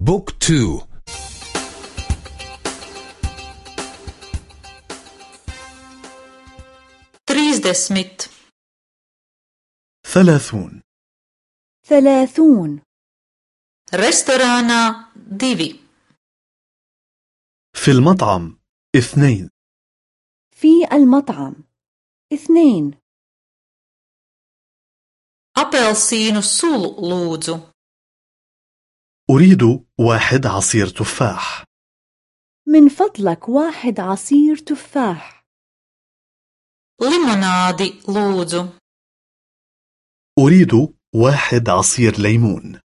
book two. trīsdesmit ثلاثون. ثلاثون. restorānā divi في المطعم اثنين. في المطعم اثنين. Apelsīnu sulu lūdzu. أريد واحد عصير تفاح. من فضلك واحد عصير تفاح. Limonādi lūdzu. أريد واحد عصير ليمون.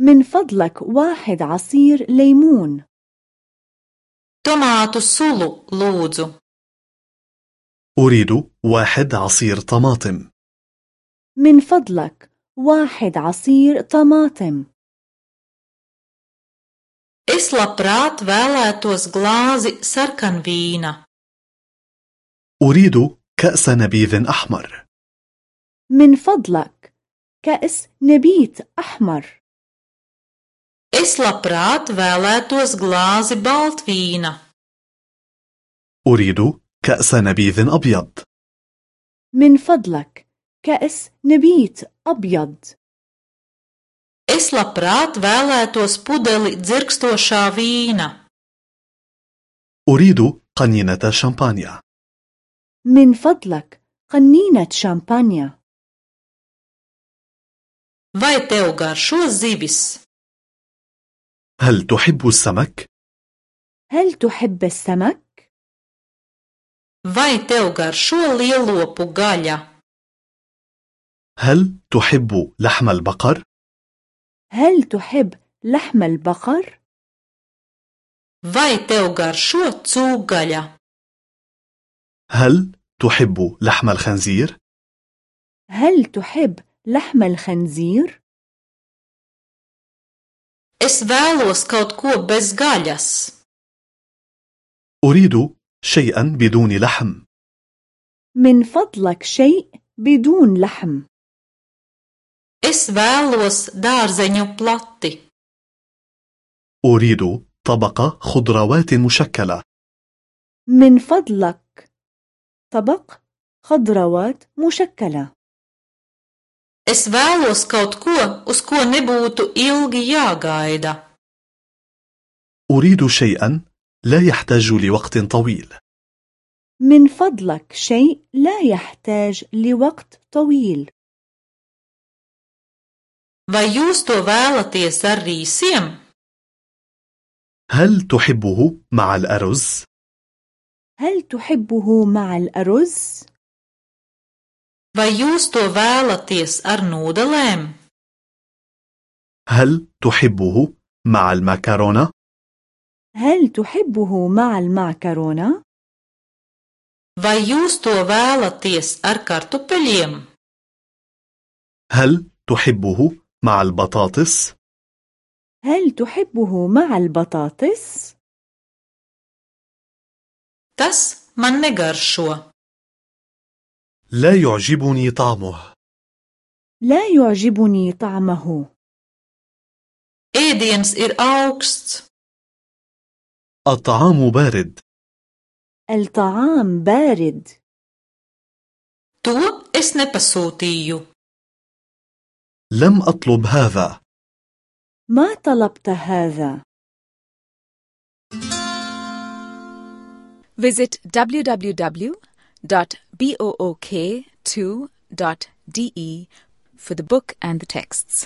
من فضلك واحد عصير ليمون. Tomātu sulu lūdzu. أريد واحد عصير طماطم. من فضلك واحد عصير طماطم. Es labprāt vēlētos glāzi sarkanvīna. أريد كأس نبيذ أحمر من فضلك كأس نبيت أحمر Es labprāt vēlētos glāzi baltvīna. أريد كأس نبيذ أبيض من فضلك كأس نبيت أبيض Es labprāt vēlētos pudeli dzirkstošā vīna. أريد قنينة شامبانيا من فضلك قنينة شامبانيا Vai tev garšo zivis? هل تحب السمك؟ هل تحب السمك؟ Vai tev garšo lielopu gaļa? هل تحب لحم البقر؟ هل تحب لحم البقر؟ Vai tev garšo cūgaļa? هل تحب لحم الخنزير؟ هل تحب لحم الخنزير؟ Es vēlos kaut ko bez gaļas. أريد شيئا بدون لحم من فضلك شيء بدون لحم Es vēlos dārzeņu plati. أريد طبق خضروات مشكلة. من فضلك. طبق خضروات مشكلة. Es vēlos kaut ko, uz ko nebūtu ilgi jāgaida. أريد شيئا لا يحتاج لوقت طويل. من فضلك شيء لا يحتاج لوقت طويل. Vai jūs to vēlaties ar rīsiem? هل تحبه مع الأرز؟ هل تحبه مع الأرز؟ Vai jūs to vēlaties ar nūdelēm? هل تحبه مع المكرونة؟ هل تحبه مع المعكرونة؟ Vai jūs to vēlaties ar kartupeļiem? هل تحبه مع البطاطس؟ هل تحبه مع البطاطس؟ Tas man negaršo. لا يعجبني طعمه لا يعجبني طعمه Ēdiens ir augsts. الطعام بارد الطعام بارد To es nepasūtīju. لم أطلب هذا ما طلبت هذا Visit www.book2.de for the book and the texts.